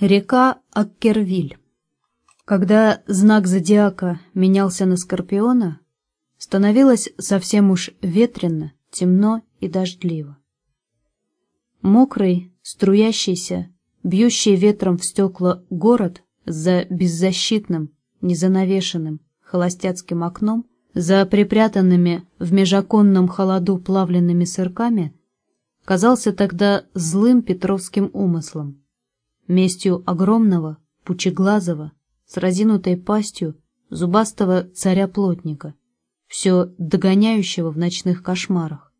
Река Аккервиль. Когда знак зодиака менялся на Скорпиона, становилось совсем уж ветрено, темно и дождливо. Мокрый, струящийся, бьющий ветром в стекла город за беззащитным, незанавешенным холостяцким окном, за припрятанными в межоконном холоду плавленными сырками, казался тогда злым петровским умыслом местью огромного, пучеглазого, с разинутой пастью, зубастого царя-плотника, все догоняющего в ночных кошмарах.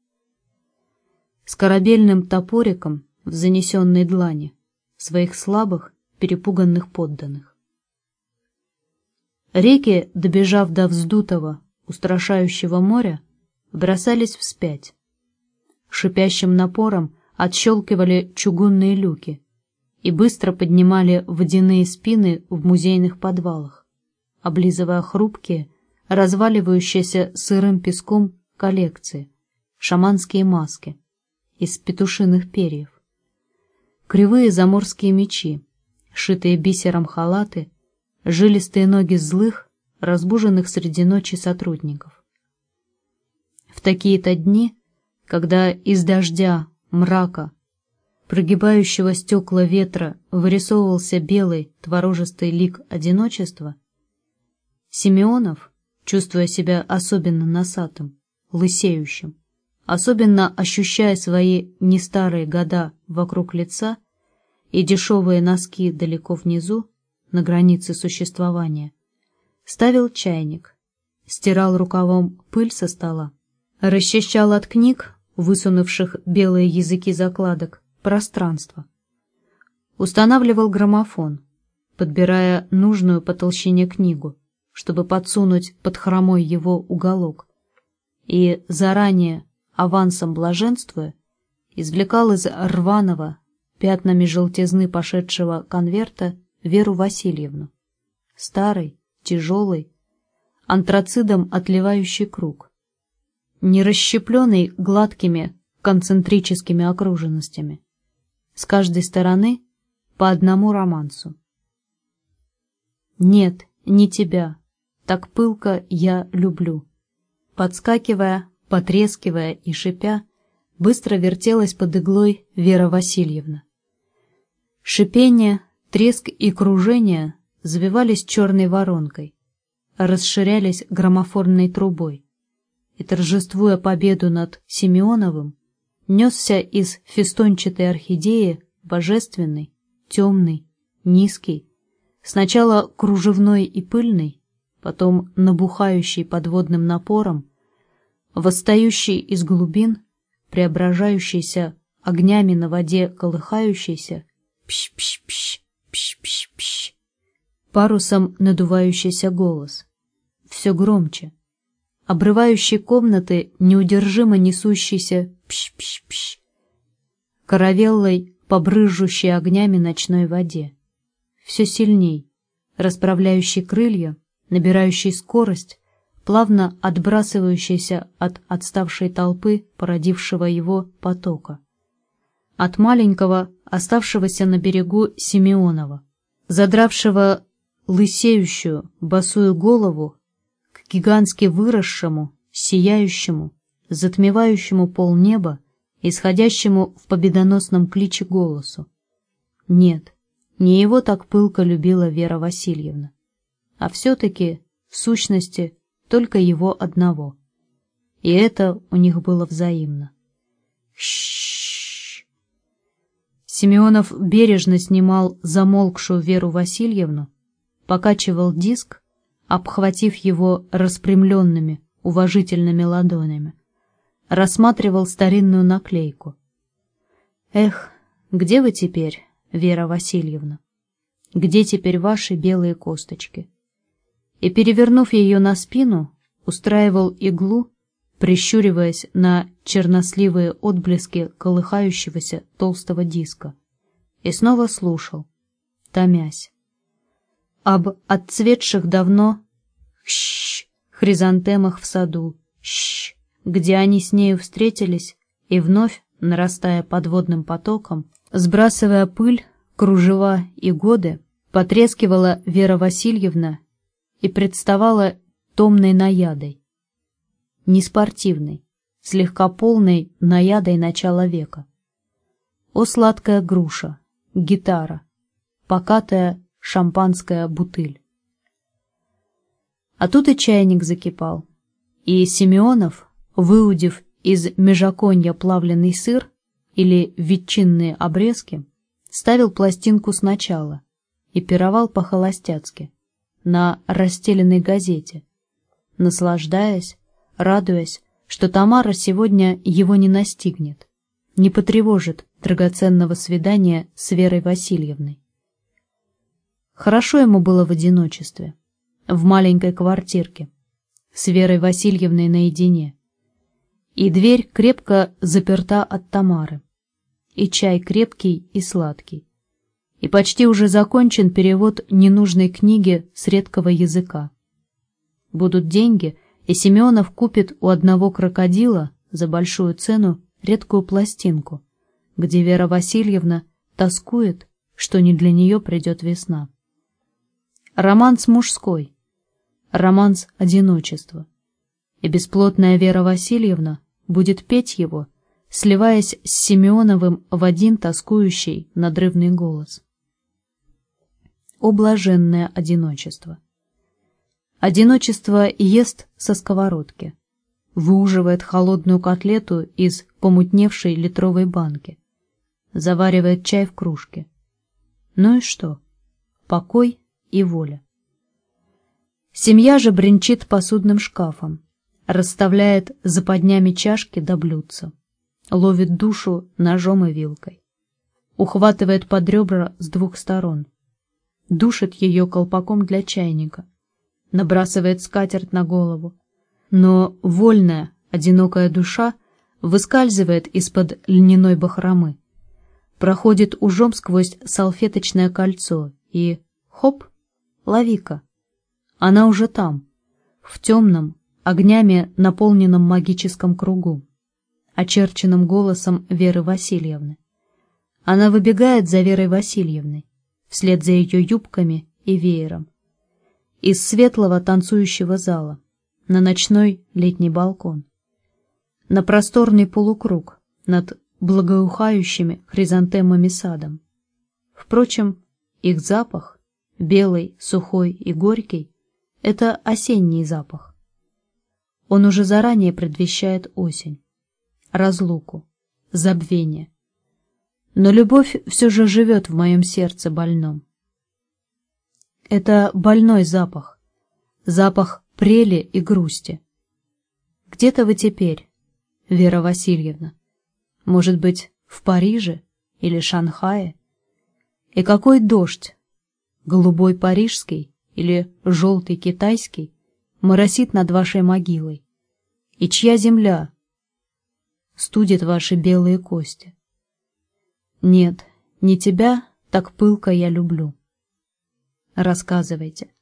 С корабельным топориком в занесенной длани своих слабых, перепуганных подданных. Реки, добежав до вздутого, устрашающего моря, бросались вспять. Шипящим напором отщелкивали чугунные люки — и быстро поднимали водяные спины в музейных подвалах, облизывая хрупкие, разваливающиеся сырым песком коллекции, шаманские маски из петушиных перьев, кривые заморские мечи, шитые бисером халаты, жилистые ноги злых, разбуженных среди ночи сотрудников. В такие-то дни, когда из дождя, мрака, прогибающего стекла ветра вырисовывался белый творожистый лик одиночества, Симеонов, чувствуя себя особенно носатым, лысеющим, особенно ощущая свои нестарые года вокруг лица и дешевые носки далеко внизу, на границе существования, ставил чайник, стирал рукавом пыль со стола, расчищал от книг, высунувших белые языки закладок, пространство. Устанавливал граммофон, подбирая нужную по толщине книгу, чтобы подсунуть под хромой его уголок, и заранее, авансом блаженствуя, извлекал из рваного, пятнами желтизны пошедшего конверта Веру Васильевну. Старый, тяжелый, антрацидом отливающий круг, не расщепленный гладкими концентрическими окруженностями, с каждой стороны по одному романсу. «Нет, не тебя, так пылко я люблю». Подскакивая, потрескивая и шипя, быстро вертелась под иглой Вера Васильевна. Шипение, треск и кружение завивались черной воронкой, расширялись граммофонной трубой, и, торжествуя победу над Симеоновым, несся из фестончатой орхидеи божественный, темный, низкий, сначала кружевной и пыльный, потом набухающий подводным напором, восстающий из глубин, преображающийся огнями на воде колыхающийся, пш-пш-пш, пш-пш-пш, парусом надувающийся голос, все громче, обрывающий комнаты, неудержимо несущийся пш-пш-пш, каравеллой, побрызжущей огнями ночной воде. Все сильней, расправляющий крылья, набирающий скорость, плавно отбрасывающийся от отставшей толпы, породившего его потока. От маленького, оставшегося на берегу Симеонова, задравшего лысеющую, босую голову гигантски выросшему, сияющему, затмевающему полнеба, исходящему в победоносном кличе голосу. Нет, не его так пылко любила Вера Васильевна, а все-таки, в сущности, только его одного. И это у них было взаимно. Шшш. Семенов бережно снимал замолкшую Веру Васильевну, покачивал диск, обхватив его распрямленными, уважительными ладонями. Рассматривал старинную наклейку. «Эх, где вы теперь, Вера Васильевна? Где теперь ваши белые косточки?» И, перевернув ее на спину, устраивал иглу, прищуриваясь на черносливые отблески колыхающегося толстого диска, и снова слушал, томясь об отцветших давно щ хризантемах в саду, щ где они с нею встретились, и вновь, нарастая подводным потоком, сбрасывая пыль, кружева и годы потрескивала Вера Васильевна и представала томной наядой, неспортивной, слегка полной наядой начала века. О сладкая груша, гитара, покатая шампанская бутыль. А тут и чайник закипал, и Симеонов, выудив из межаконья плавленый сыр или ветчинные обрезки, ставил пластинку сначала и пировал по-холостяцки на расстеленной газете, наслаждаясь, радуясь, что Тамара сегодня его не настигнет, не потревожит драгоценного свидания с Верой Васильевной. Хорошо ему было в одиночестве, в маленькой квартирке, с Верой Васильевной наедине. И дверь крепко заперта от Тамары, и чай крепкий и сладкий. И почти уже закончен перевод ненужной книги с редкого языка. Будут деньги, и Семенов купит у одного крокодила за большую цену редкую пластинку, где Вера Васильевна тоскует, что не для нее придет весна. Романс мужской, романс одиночества. И бесплотная Вера Васильевна будет петь его, сливаясь с Симеоновым в один тоскующий надрывный голос. О блаженное одиночество! Одиночество ест со сковородки, выуживает холодную котлету из помутневшей литровой банки, заваривает чай в кружке. Ну и что? Покой и воля. Семья же бренчит посудным шкафом, расставляет за поднями чашки до блюдца, ловит душу ножом и вилкой, ухватывает под ребра с двух сторон, душит ее колпаком для чайника, набрасывает скатерть на голову, но вольная, одинокая душа выскальзывает из-под льняной бахромы, проходит ужом сквозь салфеточное кольцо и, хоп, Лови-ка. Она уже там, в темном, огнями наполненном магическом кругу, очерченном голосом Веры Васильевны. Она выбегает за Верой Васильевной, вслед за ее юбками и веером. Из светлого танцующего зала, на ночной летний балкон, на просторный полукруг над благоухающими хризантемами садом. Впрочем, их запах белый, сухой и горький — это осенний запах. Он уже заранее предвещает осень, разлуку, забвение. Но любовь все же живет в моем сердце больном. Это больной запах, запах прели и грусти. Где-то вы теперь, Вера Васильевна? Может быть, в Париже или Шанхае? И какой дождь голубой парижский или желтый китайский, моросит над вашей могилой? И чья земля студит ваши белые кости? Нет, не тебя так пылко я люблю. Рассказывайте.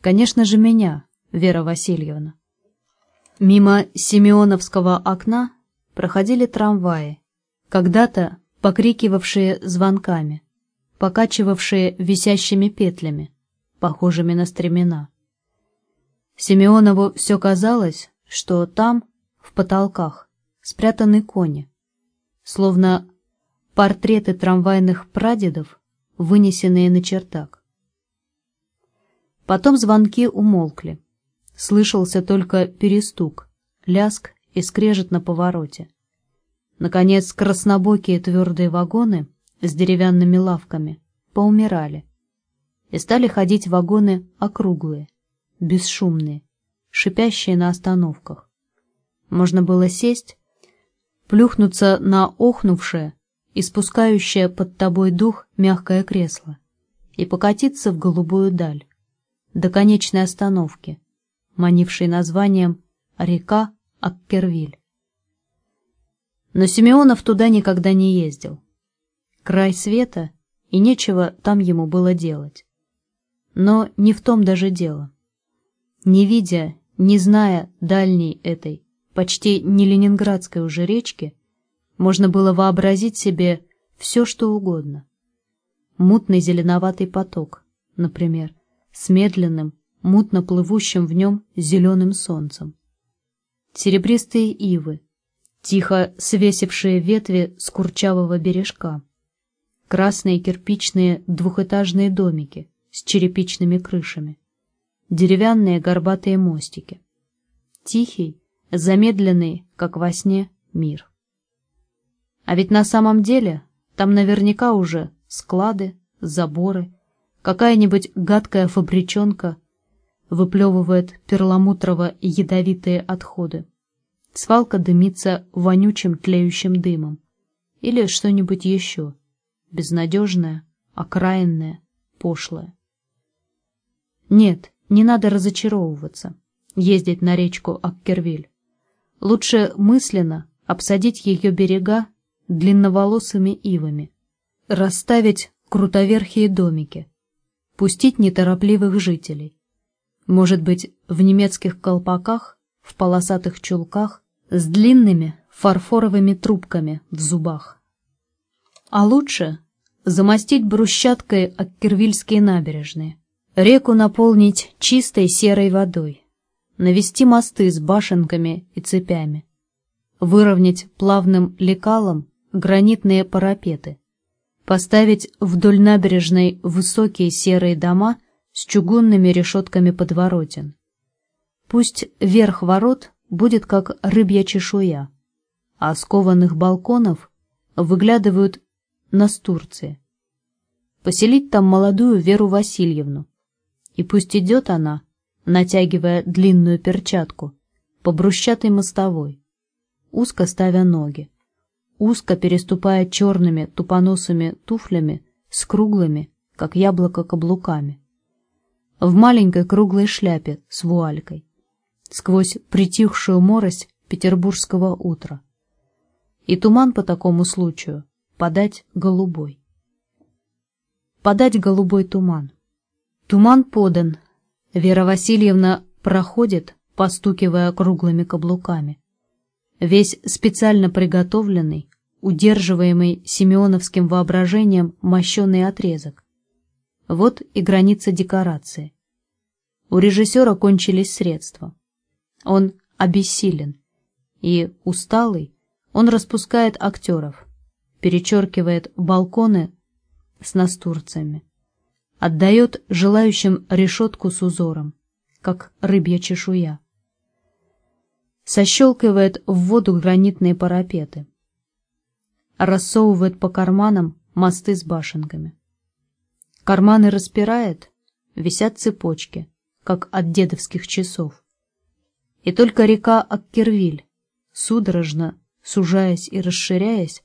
Конечно же, меня, Вера Васильевна. Мимо Симеоновского окна проходили трамваи, когда-то покрикивавшие звонками покачивавшие висящими петлями, похожими на стремена. Симеонову все казалось, что там, в потолках, спрятаны кони, словно портреты трамвайных прадедов, вынесенные на чертак. Потом звонки умолкли. Слышался только перестук, ляск и скрежет на повороте. Наконец, краснобокие твердые вагоны с деревянными лавками поумирали, и стали ходить вагоны округлые, бесшумные, шипящие на остановках. Можно было сесть, плюхнуться на охнувшее и спускающее под тобой дух мягкое кресло и покатиться в голубую даль, до конечной остановки, манившей названием «Река Аккервиль». Но Симеонов туда никогда не ездил край света, и нечего там ему было делать. Но не в том даже дело. Не видя, не зная дальней этой, почти не ленинградской уже речки, можно было вообразить себе все, что угодно. мутный зеленоватый поток, например, с медленным, мутно плывущим в нем зеленым солнцем. Серебристые ивы, тихо свесившие ветви с курчавого бережка, красные кирпичные двухэтажные домики с черепичными крышами, деревянные горбатые мостики, тихий, замедленный, как во сне, мир. А ведь на самом деле там наверняка уже склады, заборы, какая-нибудь гадкая фабричонка выплевывает перламутрово-ядовитые отходы. Свалка дымится вонючим тлеющим дымом. Или что-нибудь еще, безнадежное, окраинное, пошлое. Нет, не надо разочаровываться, ездить на речку Аккервиль. Лучше мысленно обсадить ее берега длинноволосыми ивами, расставить крутоверхие домики, пустить неторопливых жителей. Может быть, в немецких колпаках, в полосатых чулках, с длинными фарфоровыми трубками в зубах. А лучше замостить брусчаткой Аккервильские набережные, реку наполнить чистой серой водой, навести мосты с башенками и цепями, выровнять плавным лекалом гранитные парапеты, поставить вдоль набережной высокие серые дома с чугунными решетками подворотен. Пусть верх ворот будет как рыбья чешуя, а с кованых балконов выглядывают настурции. Поселить там молодую Веру Васильевну, и пусть идет она, натягивая длинную перчатку, по брусчатой мостовой, узко ставя ноги узко переступая черными тупоносыми туфлями с круглыми, как яблоко, каблуками. В маленькой круглой шляпе с вуалькой, сквозь притихшую морось петербургского утра. И туман по такому случаю подать голубой. Подать голубой туман. Туман подан. Вера Васильевна проходит, постукивая круглыми каблуками весь специально приготовленный, удерживаемый семеновским воображением мощенный отрезок. Вот и граница декорации. У режиссера кончились средства. Он обессилен, и, усталый, он распускает актеров, перечеркивает балконы с настурцами, отдает желающим решетку с узором, как рыбья чешуя сощелкивает в воду гранитные парапеты, рассовывает по карманам мосты с башенками. Карманы распирает, висят цепочки, как от дедовских часов. И только река Аккервиль, судорожно сужаясь и расширяясь,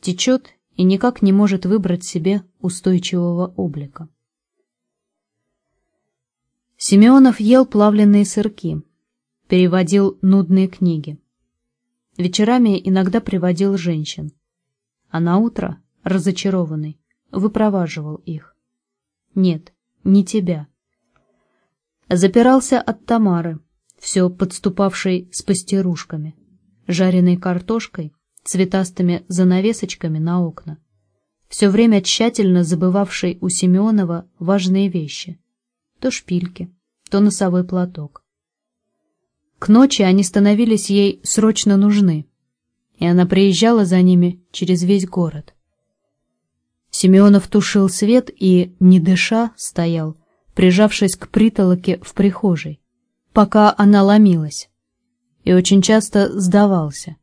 течет и никак не может выбрать себе устойчивого облика. Семенов ел плавленные сырки, переводил нудные книги. Вечерами иногда приводил женщин, а на утро, разочарованный, выпроваживал их. Нет, не тебя. Запирался от Тамары, все подступавшей с пастерушками, жареной картошкой, цветастыми занавесочками на окна, все время тщательно забывавшей у Семенова важные вещи, то шпильки, то носовой платок. К ночи они становились ей срочно нужны, и она приезжала за ними через весь город. Семенов тушил свет и, не дыша, стоял, прижавшись к притолоке в прихожей, пока она ломилась, и очень часто сдавался.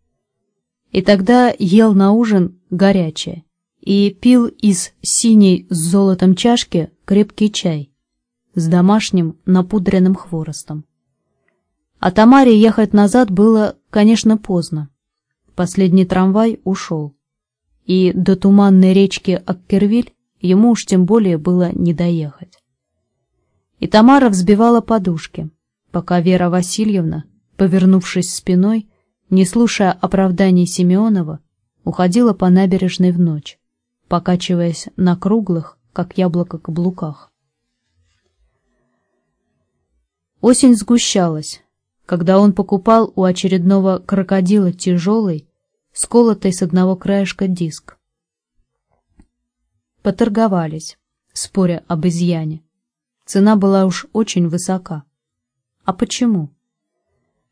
И тогда ел на ужин горячее и пил из синей с золотом чашки крепкий чай с домашним напудренным хворостом. А Тамаре ехать назад было, конечно, поздно. Последний трамвай ушел. И до туманной речки Аккервиль ему уж тем более было не доехать. И Тамара взбивала подушки, пока Вера Васильевна, повернувшись спиной, не слушая оправданий Симеонова, уходила по набережной в ночь, покачиваясь на круглых, как яблоко, каблуках. Осень сгущалась, когда он покупал у очередного крокодила тяжелый, сколотый с одного краешка диск. Поторговались, споря об изъяне. Цена была уж очень высока. А почему?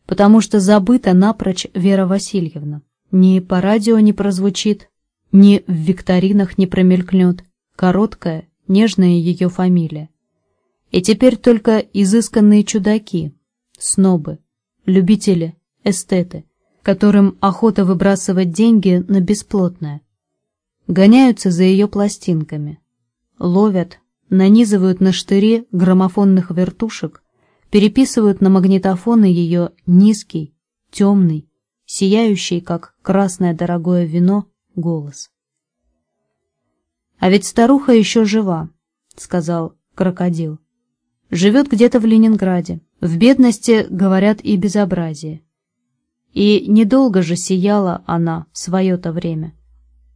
Потому что забыта напрочь Вера Васильевна. Ни по радио не прозвучит, ни в викторинах не промелькнет короткая, нежная ее фамилия. И теперь только изысканные чудаки, снобы, любители, эстеты, которым охота выбрасывать деньги на бесплотное, гоняются за ее пластинками, ловят, нанизывают на штыри граммофонных вертушек, переписывают на магнитофоны ее низкий, темный, сияющий, как красное дорогое вино, голос. «А ведь старуха еще жива», — сказал крокодил. «Живет где-то в Ленинграде. В бедности, говорят, и безобразие. И недолго же сияла она в свое-то время.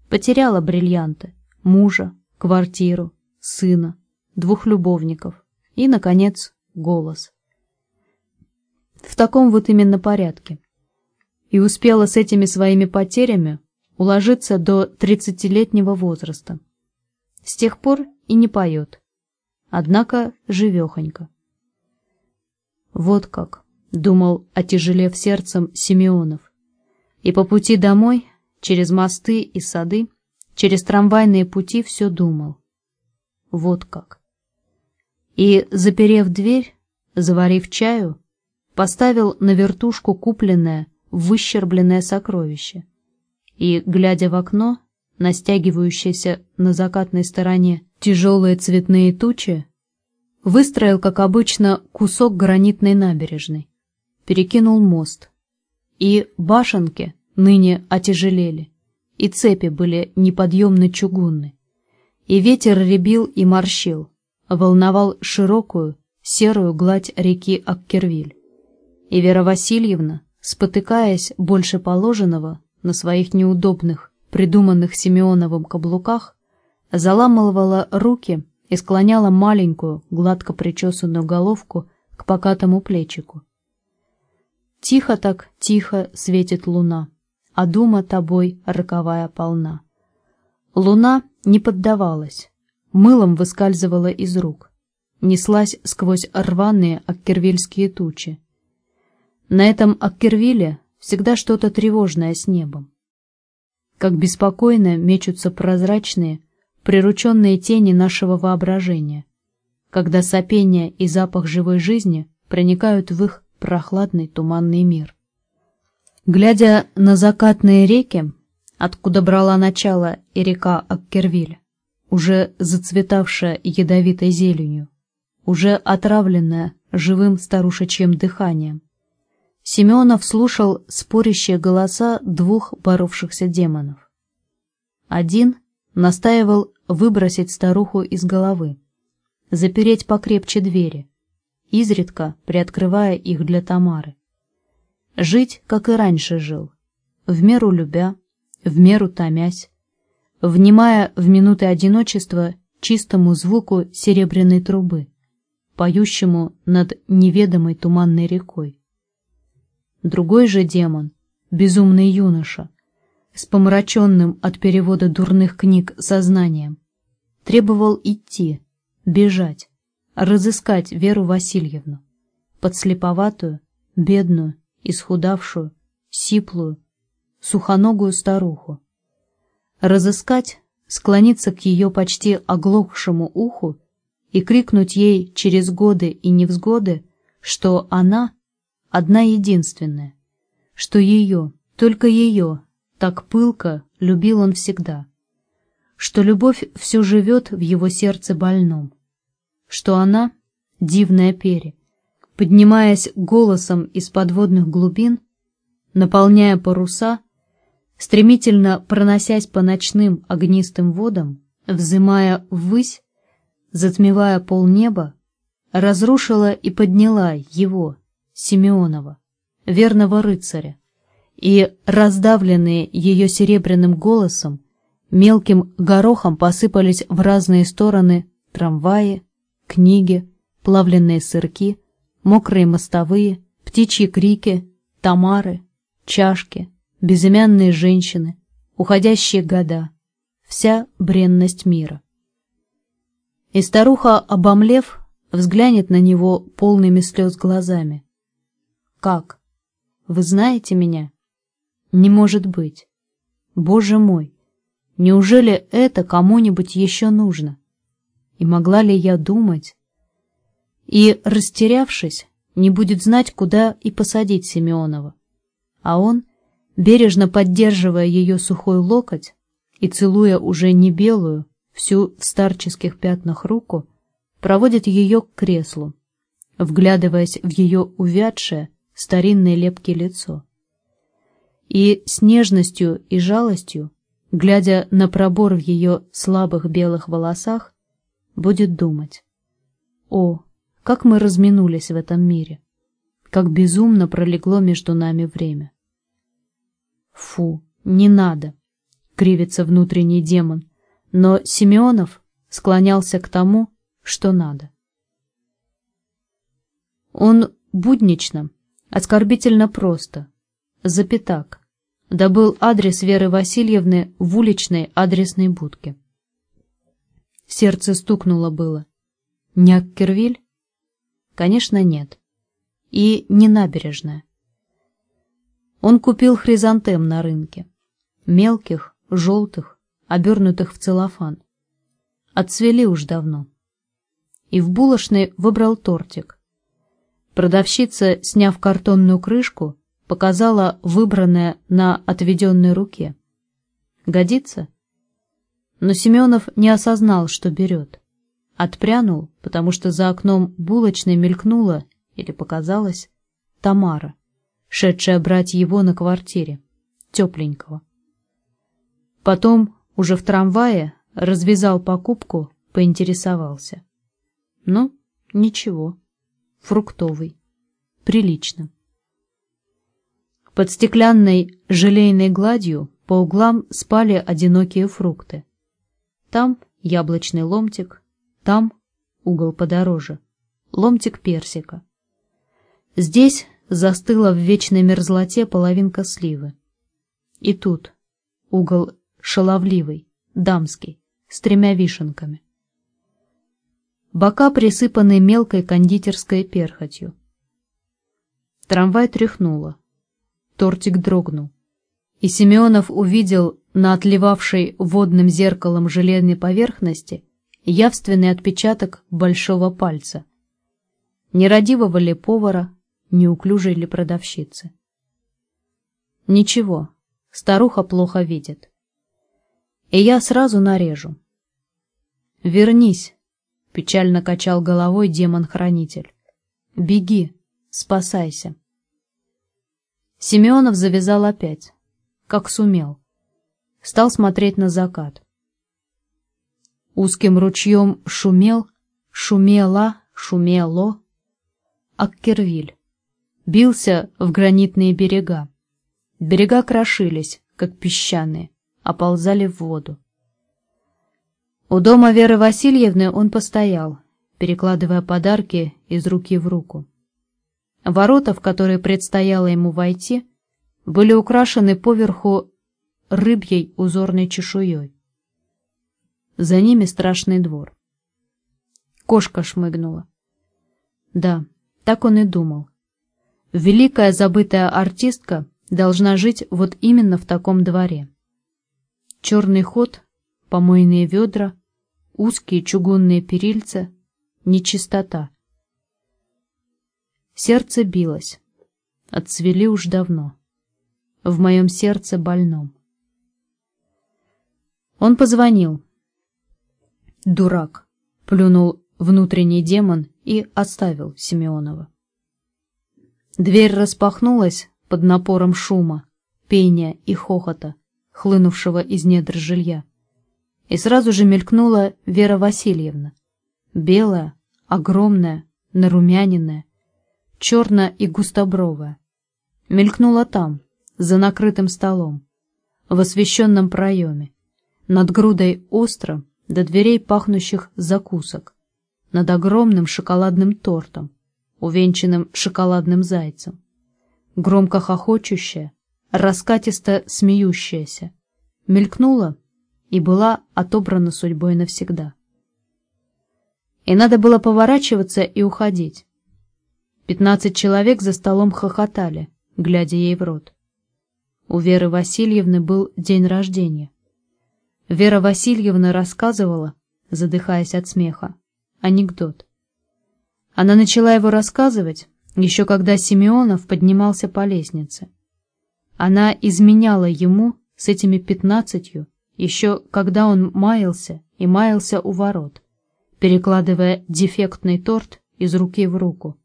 Потеряла бриллианты, мужа, квартиру, сына, двух любовников и, наконец, голос. В таком вот именно порядке. И успела с этими своими потерями уложиться до тридцатилетнего возраста. С тех пор и не поет. Однако живехонько. Вот как, думал, отяжелев сердцем Симеонов. И по пути домой Через мосты и сады, через трамвайные пути все думал. Вот как. И, заперев дверь, заварив чаю, поставил на вертушку купленное, выщербленное сокровище и, глядя в окно, на стягивающиеся на закатной стороне тяжелые цветные тучи, выстроил, как обычно, кусок гранитной набережной, перекинул мост, и башенки, ныне отяжелели, и цепи были неподъемно чугунны. И ветер ребил и морщил, волновал широкую, серую гладь реки Аккервиль. И Вера Васильевна, спотыкаясь больше положенного на своих неудобных, придуманных Симеоновым каблуках, заламывала руки и склоняла маленькую, гладко причесанную головку к покатому плечику. Тихо так, тихо светит луна а дума тобой роковая полна. Луна не поддавалась, мылом выскальзывала из рук, неслась сквозь рваные аккервильские тучи. На этом Аккервиле всегда что-то тревожное с небом. Как беспокойно мечутся прозрачные, прирученные тени нашего воображения, когда сопение и запах живой жизни проникают в их прохладный туманный мир. Глядя на закатные реки, откуда брала начало и река Аккервиль, уже зацветавшая ядовитой зеленью, уже отравленная живым старушечьим дыханием, Семенов слушал спорящие голоса двух боровшихся демонов. Один настаивал выбросить старуху из головы, запереть покрепче двери, изредка приоткрывая их для Тамары. Жить, как и раньше жил, в меру любя, в меру томясь, внимая в минуты одиночества чистому звуку серебряной трубы, поющему над неведомой туманной рекой. Другой же демон, безумный юноша, с помраченным от перевода дурных книг сознанием, требовал идти, бежать, разыскать Веру Васильевну, подслеповатую, бедную, исхудавшую, сиплую, сухоногую старуху. Разыскать, склониться к ее почти оглохшему уху и крикнуть ей через годы и невзгоды, что она одна единственная, что ее, только ее, так пылко любил он всегда, что любовь все живет в его сердце больном, что она — дивная пере, поднимаясь голосом из подводных глубин, наполняя паруса, стремительно проносясь по ночным огнистым водам, взымая ввысь, затмевая полнеба, разрушила и подняла его, Симеонова, верного рыцаря, и, раздавленные ее серебряным голосом, мелким горохом посыпались в разные стороны трамваи, книги, плавленные сырки, мокрые мостовые, птичьи крики, тамары, чашки, безымянные женщины, уходящие года, вся бренность мира. И старуха, обомлев, взглянет на него полными слез глазами. «Как? Вы знаете меня?» «Не может быть! Боже мой! Неужели это кому-нибудь еще нужно? И могла ли я думать?» И, растерявшись, не будет знать, куда и посадить Симеонова. А он, бережно поддерживая ее сухой локоть и целуя уже не белую, всю в старческих пятнах руку, проводит ее к креслу, вглядываясь в ее увядшее, старинное лепкое лицо. И с нежностью и жалостью, глядя на пробор в ее слабых белых волосах, будет думать. О, как мы разминулись в этом мире! Как безумно пролегло между нами время! Фу, не надо! Кривится внутренний демон, но Семенов склонялся к тому, что надо. Он буднично, оскорбительно просто, запятак, добыл адрес Веры Васильевны в уличной адресной будке. Сердце стукнуло было. Не Аккервиль? Конечно, нет. И не набережная. Он купил хризантем на рынке. Мелких, желтых, обернутых в целлофан. Отцвели уж давно. И в булочной выбрал тортик. Продавщица, сняв картонную крышку, показала выбранное на отведенной руке. Годится? Но Семенов не осознал, что берет. Отпрянул, потому что за окном булочной мелькнула, или показалось, Тамара, шедшая брать его на квартире, тепленького. Потом, уже в трамвае, развязал покупку, поинтересовался. Ну, ничего, фруктовый, прилично. Под стеклянной желейной гладью по углам спали одинокие фрукты. Там яблочный ломтик, там угол подороже, ломтик персика. Здесь застыла в вечной мерзлоте половинка сливы. И тут угол шаловливый, дамский, с тремя вишенками. Бока присыпаны мелкой кондитерской перхотью. Трамвай тряхнуло. Тортик дрогнул. И Семенов увидел на отливавшей водным зеркалом железной поверхности явственный отпечаток большого пальца. Нерадивого ли повара, неуклюжей ли продавщицы. Ничего, старуха плохо видит. И я сразу нарежу. «Вернись!» — печально качал головой демон-хранитель. «Беги, спасайся!» Семенов завязал опять, как сумел. Стал смотреть на закат. Узким ручьем шумел, шумела, шумело. Аккервиль. Бился в гранитные берега. Берега крошились, как песчаные, оползали в воду. У дома Веры Васильевны он постоял, перекладывая подарки из руки в руку. Ворота, в которые предстояло ему войти, были украшены поверху рыбьей узорной чешуей. За ними страшный двор. Кошка шмыгнула. Да, так он и думал. Великая забытая артистка должна жить вот именно в таком дворе. Черный ход, помойные ведра, узкие чугунные перильца, нечистота. Сердце билось. Отцвели уж давно. В моем сердце больном. Он позвонил. Дурак, плюнул внутренний демон и оставил Симеонова. Дверь распахнулась под напором шума, пения и хохота, хлынувшего из недр жилья. И сразу же мелькнула Вера Васильевна. Белая, огромная, нарумяненная, черная и густобровая. Мелькнула там, за накрытым столом, в освещенном проеме, над грудой остро, до дверей пахнущих закусок, над огромным шоколадным тортом, увенчанным шоколадным зайцем, громко хохочущая, раскатисто смеющаяся, мелькнула и была отобрана судьбой навсегда. И надо было поворачиваться и уходить. Пятнадцать человек за столом хохотали, глядя ей в рот. У Веры Васильевны был день рождения. Вера Васильевна рассказывала, задыхаясь от смеха, анекдот. Она начала его рассказывать, еще когда Симеонов поднимался по лестнице. Она изменяла ему с этими пятнадцатью, еще когда он маялся и маялся у ворот, перекладывая дефектный торт из руки в руку.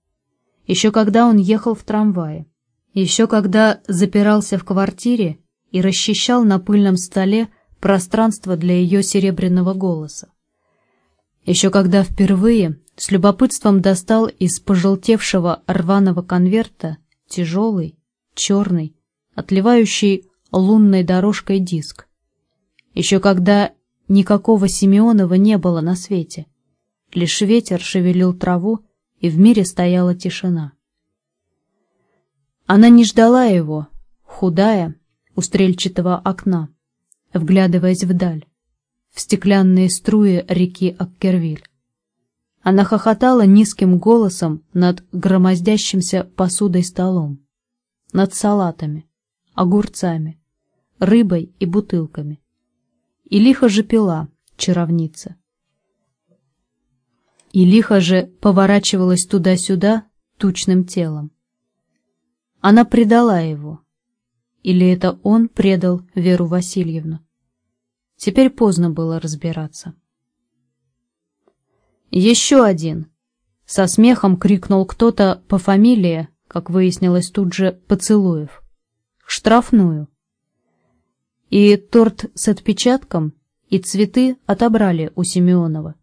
Еще когда он ехал в трамвае. Еще когда запирался в квартире и расчищал на пыльном столе пространство для ее серебряного голоса. Еще когда впервые с любопытством достал из пожелтевшего рваного конверта тяжелый, черный, отливающий лунной дорожкой диск. Еще когда никакого Симеонова не было на свете. Лишь ветер шевелил траву, и в мире стояла тишина. Она не ждала его, худая, у стрельчатого окна, вглядываясь вдаль, в стеклянные струи реки Аккервиль. Она хохотала низким голосом над громоздящимся посудой столом, над салатами, огурцами, рыбой и бутылками. И лихо же пила, чаровница. И лихо же поворачивалась туда-сюда тучным телом. Она предала его. Или это он предал Веру Васильевну? Теперь поздно было разбираться. «Еще один!» — со смехом крикнул кто-то по фамилии, как выяснилось тут же, Поцелуев. «Штрафную!» И торт с отпечатком, и цветы отобрали у Семенова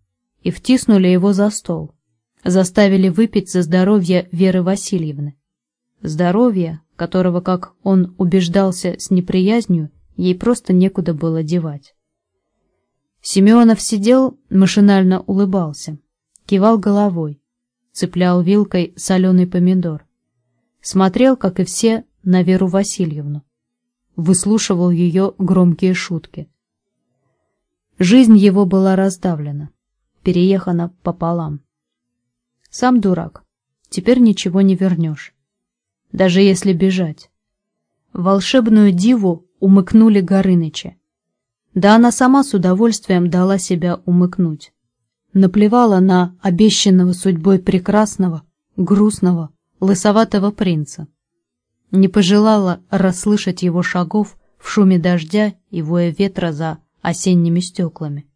и втиснули его за стол, заставили выпить за здоровье Веры Васильевны. Здоровье, которого, как он убеждался с неприязнью, ей просто некуда было девать. Семенов сидел, машинально улыбался, кивал головой, цеплял вилкой соленый помидор. Смотрел, как и все, на Веру Васильевну. Выслушивал ее громкие шутки. Жизнь его была раздавлена, переехана пополам. Сам дурак, теперь ничего не вернешь даже если бежать. волшебную диву умыкнули Горыныча. Да она сама с удовольствием дала себя умыкнуть. Наплевала на обещанного судьбой прекрасного, грустного, лысоватого принца. Не пожелала расслышать его шагов в шуме дождя и воя ветра за осенними стеклами.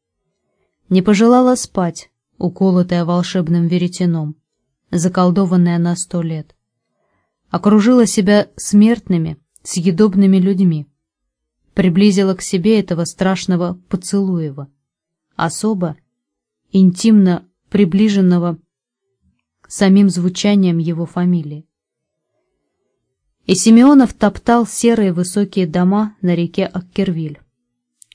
Не пожелала спать, уколотая волшебным веретеном, заколдованная на сто лет окружила себя смертными, съедобными людьми, приблизила к себе этого страшного поцелуева, особо, интимно приближенного самим звучанием его фамилии. И Симеонов топтал серые высокие дома на реке Аккервиль,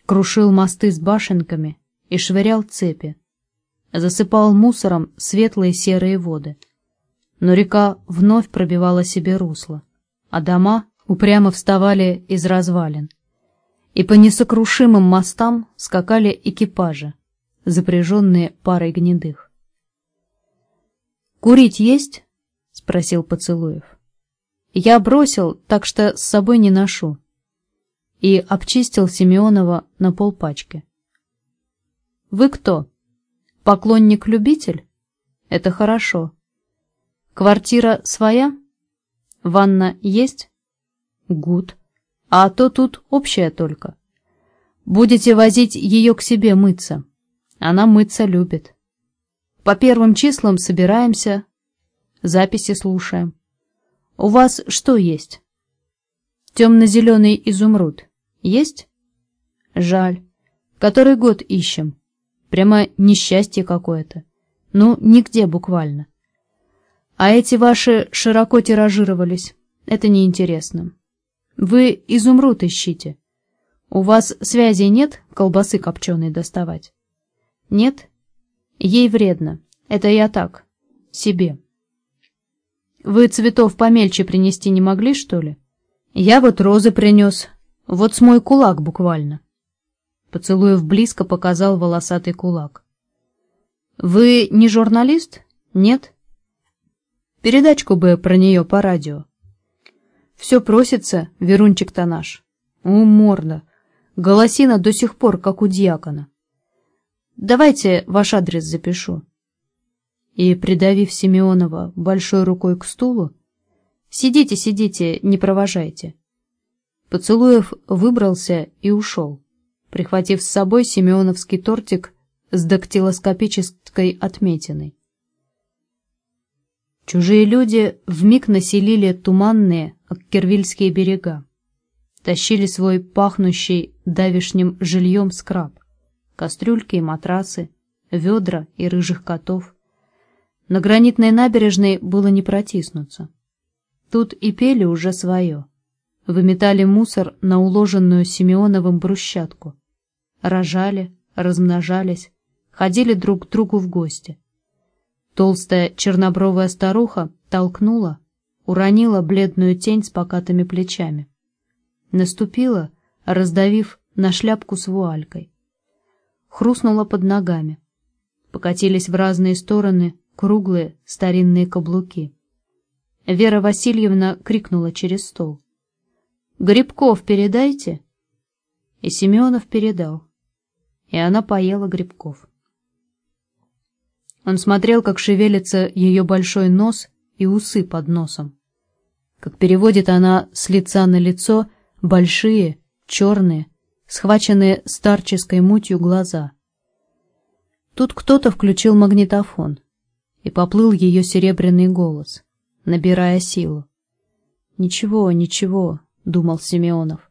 крушил мосты с башенками и швырял цепи, засыпал мусором светлые серые воды — но река вновь пробивала себе русло, а дома упрямо вставали из развалин. И по несокрушимым мостам скакали экипажи, запряженные парой гнедых. «Курить есть?» — спросил Поцелуев. «Я бросил, так что с собой не ношу». И обчистил Семенова на полпачки. «Вы кто? Поклонник-любитель? Это хорошо. Квартира своя? Ванна есть? Гуд. А то тут общая только. Будете возить ее к себе мыться. Она мыться любит. По первым числам собираемся, записи слушаем. У вас что есть? Темно-зеленый изумруд. Есть? Жаль. Который год ищем. Прямо несчастье какое-то. Ну, нигде буквально. А эти ваши широко тиражировались. Это неинтересно. Вы изумруд ищите. У вас связи нет колбасы копченой доставать? Нет? Ей вредно. Это я так. Себе. Вы цветов помельче принести не могли, что ли? Я вот розы принес. Вот с мой кулак буквально. Поцелуев близко показал волосатый кулак. Вы не журналист? Нет? Передачку бы про нее по радио. Все просится, Верунчик-то наш. У, морда. Голосина до сих пор, как у дьякона. Давайте ваш адрес запишу. И, придавив Симеонова большой рукой к стулу, «Сидите, сидите, не провожайте». Поцелуев выбрался и ушел, прихватив с собой симеоновский тортик с дактилоскопической отметиной. Чужие люди вмиг населили туманные Кервильские берега, тащили свой пахнущий давишним жильем скраб, кастрюльки и матрасы, ведра и рыжих котов. На гранитной набережной было не протиснуться. Тут и пели уже свое. Выметали мусор на уложенную Симеоновым брусчатку. Рожали, размножались, ходили друг к другу в гости. Толстая чернобровая старуха толкнула, уронила бледную тень с покатыми плечами. Наступила, раздавив на шляпку с вуалькой. Хрустнула под ногами. Покатились в разные стороны круглые старинные каблуки. Вера Васильевна крикнула через стол. «Грибков передайте!» И Семенов передал. И она поела грибков. Он смотрел, как шевелится ее большой нос и усы под носом. Как переводит она с лица на лицо большие, черные, схваченные старческой мутью глаза. Тут кто-то включил магнитофон, и поплыл ее серебряный голос, набирая силу. «Ничего, ничего», — думал Семенов.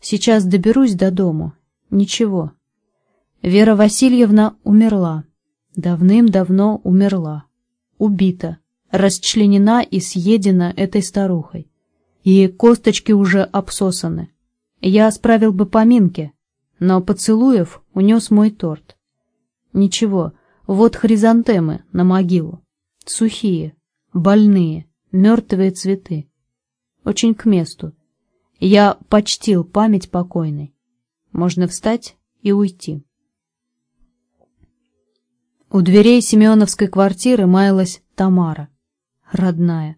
«Сейчас доберусь до дому. Ничего». Вера Васильевна умерла. Давным-давно умерла. Убита, расчленена и съедена этой старухой. И косточки уже обсосаны. Я справил бы поминки, но поцелуев унес мой торт. Ничего, вот хризантемы на могилу. Сухие, больные, мертвые цветы. Очень к месту. Я почтил память покойной. Можно встать и уйти. У дверей Семеновской квартиры маялась Тамара, родная.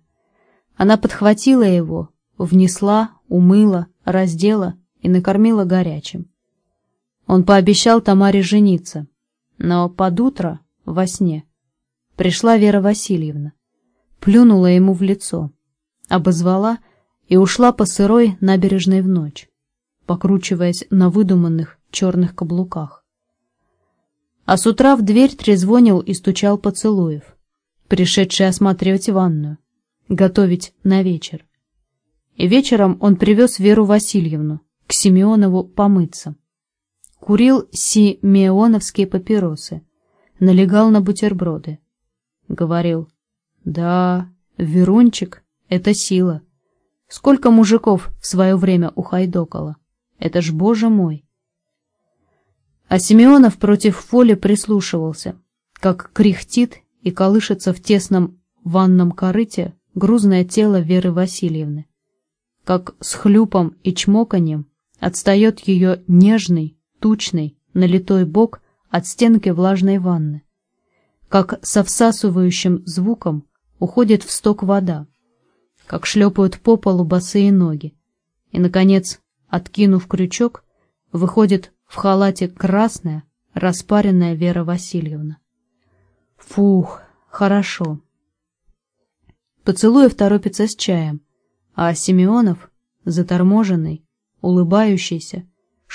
Она подхватила его, внесла, умыла, раздела и накормила горячим. Он пообещал Тамаре жениться, но под утро, во сне, пришла Вера Васильевна, плюнула ему в лицо, обозвала и ушла по сырой набережной в ночь, покручиваясь на выдуманных черных каблуках. А с утра в дверь трезвонил и стучал поцелуев, пришедший осматривать ванную, готовить на вечер. И вечером он привез Веру Васильевну к Симеонову помыться. Курил симеоновские папиросы, налегал на бутерброды. Говорил, да, Верунчик — это сила. Сколько мужиков в свое время ухайдокало. Это ж, боже мой! А Семенов против воли прислушивался, как кряхтит и колышется в тесном ванном корыте грузное тело Веры Васильевны, как с хлюпом и чмоканьем отстает ее нежный, тучный, налитой бок от стенки влажной ванны, как со всасывающим звуком уходит в сток вода, как шлепают по полу босые ноги, и, наконец, откинув крючок, выходит в халате красная, распаренная Вера Васильевна. Фух, хорошо. Поцелуев торопится с чаем, а Симеонов, заторможенный, улыбающийся,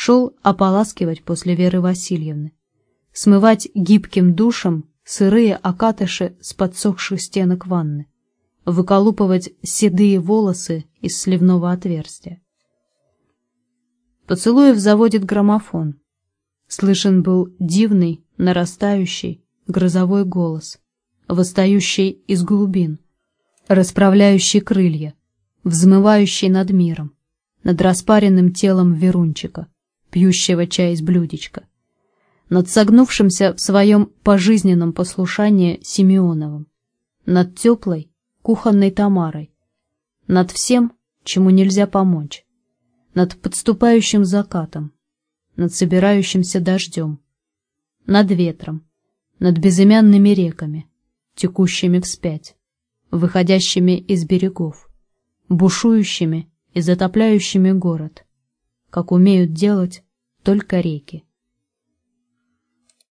шел ополаскивать после Веры Васильевны, смывать гибким душем сырые окатыши с подсохших стенок ванны, выколупывать седые волосы из сливного отверстия. Поцелуев заводит граммофон. Слышен был дивный, нарастающий, грозовой голос, восстающий из глубин, расправляющий крылья, взмывающий над миром, над распаренным телом Верунчика, пьющего чай из блюдечка, над согнувшимся в своем пожизненном послушании Симеоновым, над теплой, кухонной Тамарой, над всем, чему нельзя помочь над подступающим закатом, над собирающимся дождем, над ветром, над безымянными реками, текущими вспять, выходящими из берегов, бушующими и затопляющими город, как умеют делать только реки.